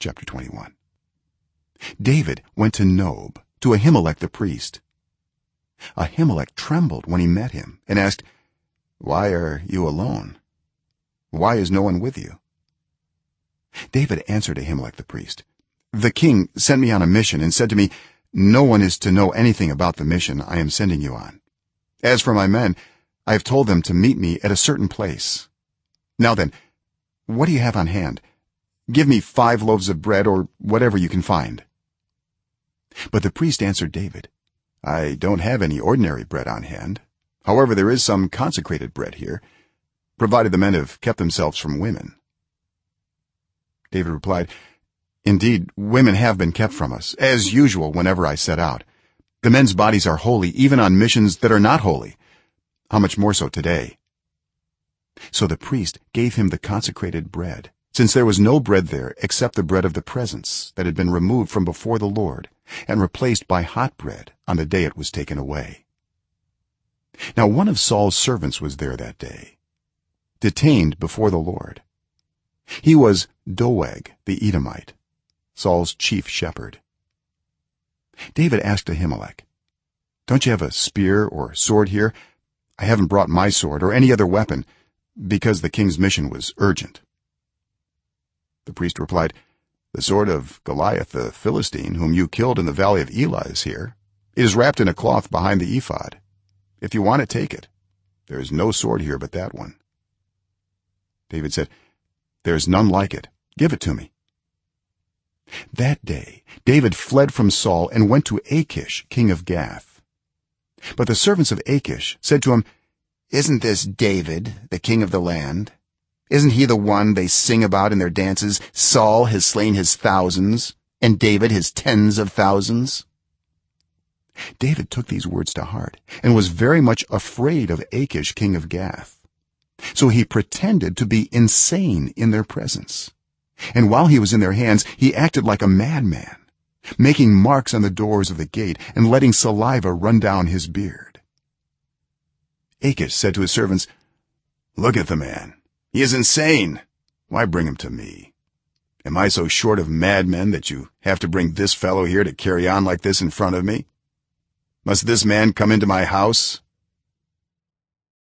chapter 21 david went to nob to ahimelech the priest. Ahimelech trembled when he met him and asked why are you alone? Why is no one with you? David answered ahimelech the priest the king sent me on a mission and said to me no one is to know anything about the mission i am sending you on. As for my men i have told them to meet me at a certain place. Now then what do you have on hand give me 5 loaves of bread or whatever you can find. But the priest answered david i don't have any ordinary bread on hand. However there is some consecrated bread here provided the men have kept themselves from women. David replied indeed women have been kept from us as usual whenever i set out. The men's bodies are holy even on missions that are not holy. How much more so today? So the priest gave him the consecrated bread since there was no bread there except the bread of the presence that had been removed from before the lord and replaced by hot bread on the day it was taken away. Now one of saul's servants was there that day detained before the lord. He was doeg the edomite saul's chief shepherd. David asked ahimelech don't you have a spear or sword here? I haven't brought my sword or any other weapon because the king's mission was urgent the priest replied the sword of goliath the philistine whom you killed in the valley of elah is here. It is wrapped in a cloth behind the ephod. If you want it take it. There is no sword here but that one. David said there is none like it. Give it to me. That day david fled from saul and went to achish king of gath. But the servants of achish said to him isn't this david the king of the land isn't he the one they sing about in their dances? Saul has slain his thousands and david his tens of thousands. David took these words to heart and was very much afraid of achish king of gath. So he pretended to be insane in their presence. And while he was in their hands he acted like a madman making marks on the doors of the gate and letting saliva run down his beard. Achish said to his servants look at the man he is insane. Why bring him to me? Am i so short of madmen that you have to bring this fellow here to carry on like this in front of me? Must this man come into my house